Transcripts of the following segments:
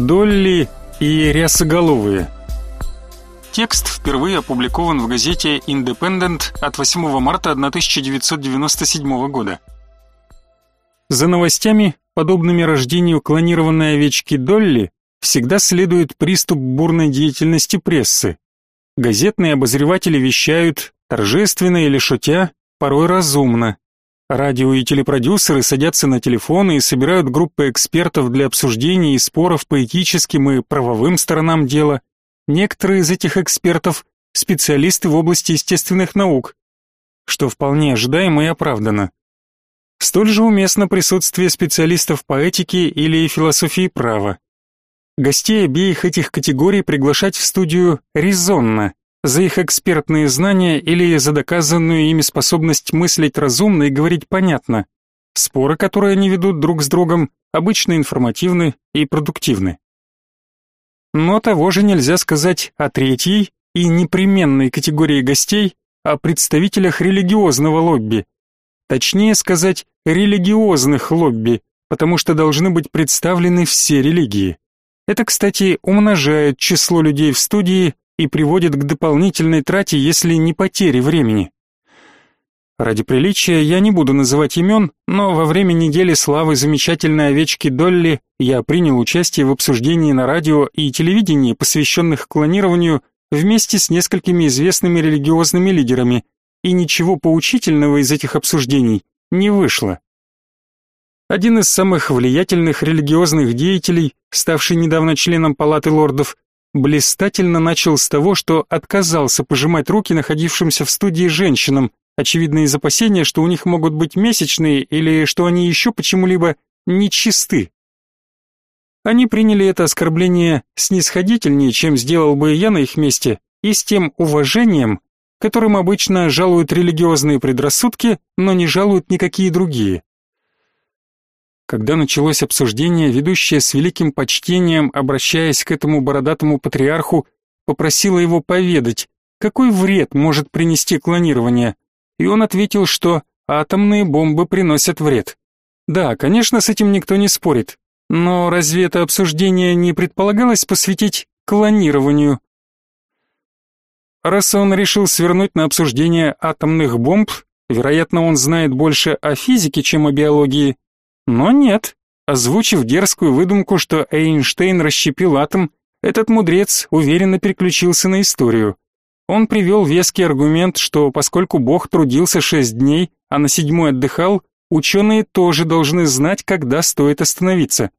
Долли и рясоголовые. Текст впервые опубликован в газете Independent от 8 марта 1997 года. За новостями, подобными рождению клонированной овечки Долли, всегда следует приступ бурной деятельности прессы. Газетные обозреватели вещают, торжественно или шутя, порой разумно. Радио и телепродюсеры садятся на телефоны и собирают группы экспертов для обсуждений и споров по этическим и правовым сторонам дела. Некоторые из этих экспертов – специалисты в области естественных наук, что вполне ожидаемо и оправдано. Столь же уместно присутствие специалистов по этике или философии права. Гостей обеих этих категорий приглашать в студию резонно, за их экспертные знания или за доказанную ими способность мыслить разумно и говорить понятно. Споры, которые они ведут друг с другом, обычно информативны и продуктивны. Но того же нельзя сказать о третьей и непременной категории гостей, о представителях религиозного лобби. Точнее сказать, религиозных лобби, потому что должны быть представлены все религии. Это, кстати, умножает число людей в студии и приводит к дополнительной трате, если не потере времени. Ради приличия я не буду называть имен, но во время недели славы замечательной овечки Долли я принял участие в обсуждении на радио и телевидении, посвященных клонированию, вместе с несколькими известными религиозными лидерами, и ничего поучительного из этих обсуждений не вышло. Один из самых влиятельных религиозных деятелей, ставший недавно членом Палаты лордов, блистательно начал с того, что отказался пожимать руки находившимся в студии женщинам, очевидно из опасения, что у них могут быть месячные или что они еще почему-либо нечисты. Они приняли это оскорбление снисходительнее, чем сделал бы я на их месте, и с тем уважением, которым обычно жалуют религиозные предрассудки, но не жалуют никакие другие. Когда началось обсуждение, ведущая с великим почтением, обращаясь к этому бородатому патриарху, попросила его поведать, какой вред может принести клонирование, и он ответил, что атомные бомбы приносят вред. Да, конечно, с этим никто не спорит, но разве это обсуждение не предполагалось посвятить клонированию? Раз он решил свернуть на обсуждение атомных бомб, вероятно, он знает больше о физике, чем о биологии, но нет, озвучив дерзкую выдумку, что Эйнштейн расщепил атом, этот мудрец уверенно переключился на историю. Он привел веский аргумент, что поскольку Бог трудился шесть дней, а на седьмой отдыхал, ученые тоже должны знать, когда стоит остановиться.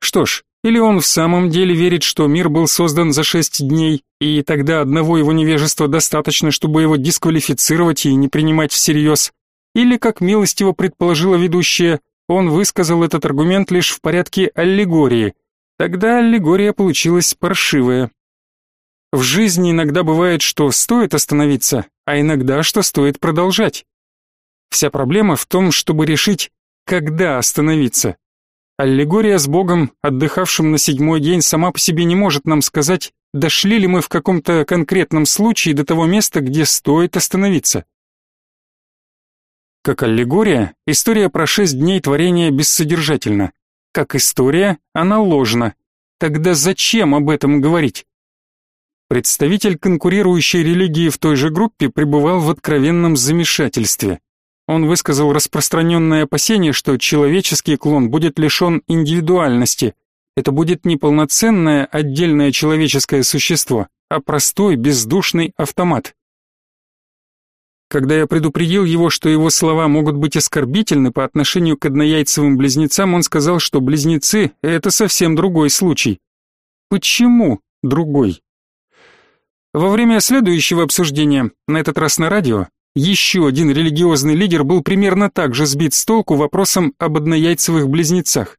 Что ж, или он в самом деле верит, что мир был создан за шесть дней, и тогда одного его невежества достаточно, чтобы его дисквалифицировать и не принимать всерьез, или, как милостиво предположила ведущая, он высказал этот аргумент лишь в порядке аллегории. Тогда аллегория получилась паршивая. В жизни иногда бывает, что стоит остановиться, а иногда, что стоит продолжать. Вся проблема в том, чтобы решить, когда остановиться. Аллегория с Богом, отдыхавшим на седьмой день, сама по себе не может нам сказать, дошли ли мы в каком-то конкретном случае до того места, где стоит остановиться. Как аллегория, история про шесть дней творения бессодержательна. Как история, она ложна. Тогда зачем об этом говорить? Представитель конкурирующей религии в той же группе пребывал в откровенном замешательстве. Он высказал распространенное опасение, что человеческий клон будет лишен индивидуальности. Это будет не полноценное отдельное человеческое существо, а простой бездушный автомат. Когда я предупредил его, что его слова могут быть оскорбительны по отношению к однояйцевым близнецам, он сказал, что близнецы — это совсем другой случай. Почему другой? Во время следующего обсуждения, на этот раз на радио, еще один религиозный лидер был примерно так же сбит с толку вопросом об однояйцевых близнецах.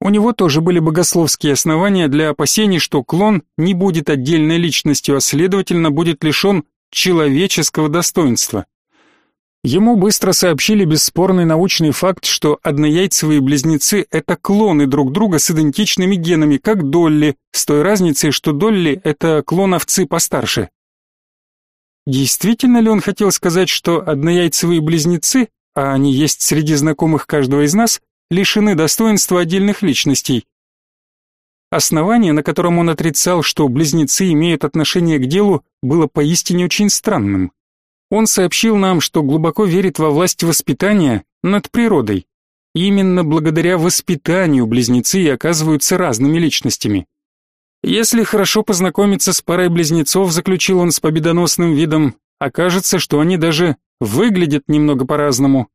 У него тоже были богословские основания для опасений, что клон не будет отдельной личностью, а следовательно будет лишен человеческого достоинства. Ему быстро сообщили бесспорный научный факт, что однояйцевые близнецы – это клоны друг друга с идентичными генами, как Долли, с той разницей, что Долли – это клон овцы постарше. Действительно ли он хотел сказать, что однояйцевые близнецы, а они есть среди знакомых каждого из нас, лишены достоинства отдельных личностей? Основание, на котором он отрицал, что близнецы имеют отношение к делу, было поистине очень странным. Он сообщил нам, что глубоко верит во власть воспитания над природой. Именно благодаря воспитанию близнецы и оказываются разными личностями. Если хорошо познакомиться с парой близнецов, заключил он с победоносным видом, окажется, что они даже выглядят немного по-разному.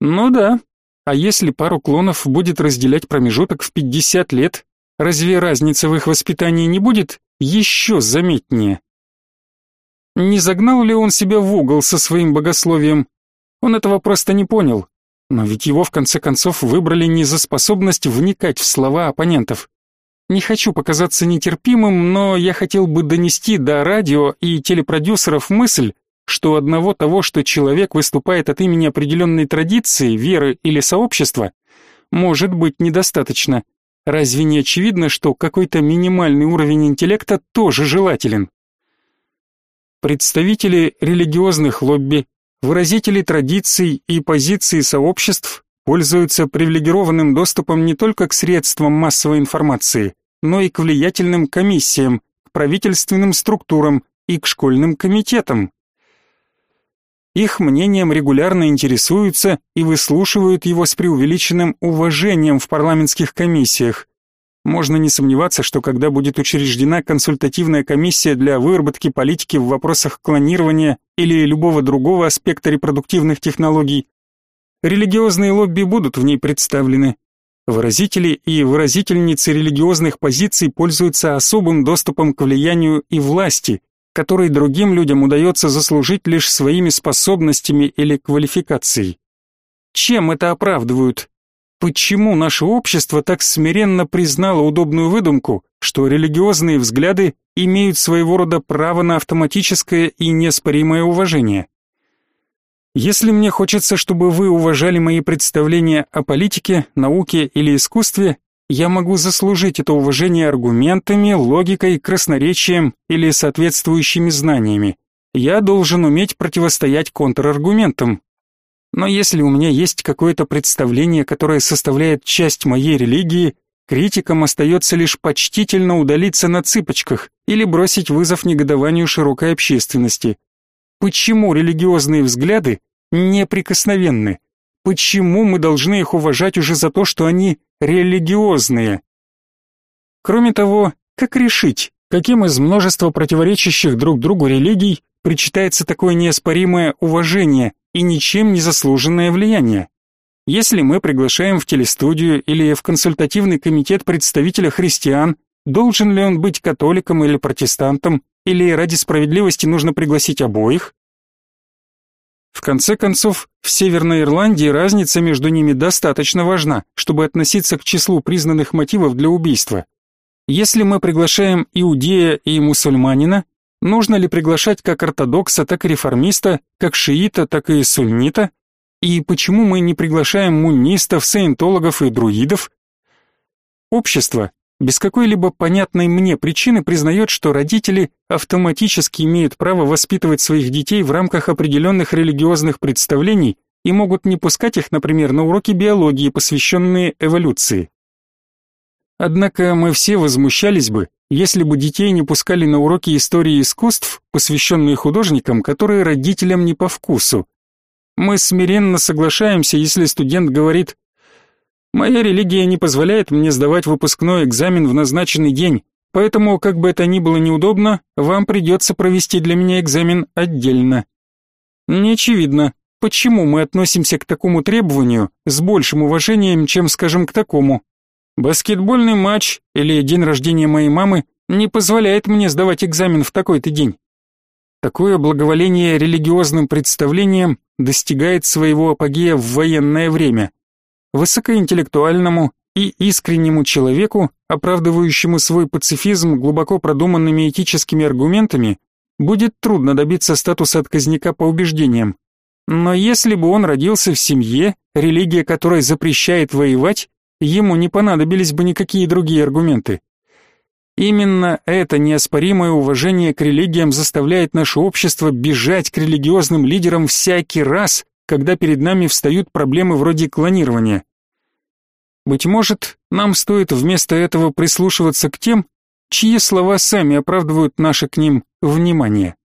Ну да. А если пару клонов будет разделять промежуток в 50 лет, разве разница в их воспитании не будет еще заметнее? Не загнал ли он себя в угол со своим богословием? Он этого просто не понял. Но ведь его в конце концов выбрали не за способность вникать в слова оппонентов. Не хочу показаться нетерпимым, но я хотел бы донести до радио и телепродюсеров мысль, что одного того, что человек выступает от имени определенной традиции, веры или сообщества, может быть недостаточно. Разве не очевидно, что какой-то минимальный уровень интеллекта тоже желателен? Представители религиозных лобби, выразители традиций и позиций сообществ пользуются привилегированным доступом не только к средствам массовой информации, но и к влиятельным комиссиям, к правительственным структурам и к школьным комитетам. Их мнением регулярно интересуются и выслушивают его с преувеличенным уважением в парламентских комиссиях. Можно не сомневаться, что когда будет учреждена консультативная комиссия для выработки политики в вопросах клонирования или любого другого аспекта репродуктивных технологий, Религиозные лобби будут в ней представлены. Выразители и выразительницы религиозных позиций пользуются особым доступом к влиянию и власти, который другим людям удается заслужить лишь своими способностями или квалификацией. Чем это оправдывают? Почему наше общество так смиренно признало удобную выдумку, что религиозные взгляды имеют своего рода право на автоматическое и неоспоримое уважение? Если мне хочется, чтобы вы уважали мои представления о политике, науке или искусстве, я могу заслужить это уважение аргументами, логикой, красноречием или соответствующими знаниями. Я должен уметь противостоять контраргументам. Но если у меня есть какое-то представление, которое составляет часть моей религии, критикам остается лишь почтительно удалиться на цыпочках или бросить вызов негодованию широкой общественности. Почему религиозные взгляды неприкосновенны? Почему мы должны их уважать уже за то, что они религиозные? Кроме того, как решить, каким из множества противоречащих друг другу религий причитается такое неоспоримое уважение и ничем не заслуженное влияние? Если мы приглашаем в телестудию или в консультативный комитет представителя христиан, должен ли он быть католиком или протестантом, или ради справедливости нужно пригласить обоих? В конце концов, в Северной Ирландии разница между ними достаточно важна, чтобы относиться к числу признанных мотивов для убийства. Если мы приглашаем иудея и мусульманина, нужно ли приглашать как ортодокса, так и реформиста, как шиита, так и суннита? И почему мы не приглашаем муннистов, саентологов и друидов? Общество без какой-либо понятной мне причины признает, что родители автоматически имеют право воспитывать своих детей в рамках определенных религиозных представлений и могут не пускать их, например, на уроки биологии, посвященные эволюции. Однако мы все возмущались бы, если бы детей не пускали на уроки истории искусств, посвященные художникам, которые родителям не по вкусу. Мы смиренно соглашаемся, если студент говорит Моя религия не позволяет мне сдавать выпускной экзамен в назначенный день, поэтому, как бы это ни было неудобно, вам придется провести для меня экзамен отдельно. Не очевидно, почему мы относимся к такому требованию с большим уважением, чем, скажем, к такому. Баскетбольный матч или день рождения моей мамы не позволяет мне сдавать экзамен в такой-то день. Такое благоволение религиозным представлениям достигает своего апогея в военное время – Высокоинтеллектуальному и искреннему человеку, оправдывающему свой пацифизм глубоко продуманными этическими аргументами, будет трудно добиться статуса отказника по убеждениям. Но если бы он родился в семье, религия которой запрещает воевать, ему не понадобились бы никакие другие аргументы. Именно это неоспоримое уважение к религиям заставляет наше общество бежать к религиозным лидерам всякий раз, когда перед нами встают проблемы вроде клонирования. Быть может, нам стоит вместо этого прислушиваться к тем, чьи слова сами оправдывают наше к ним внимание.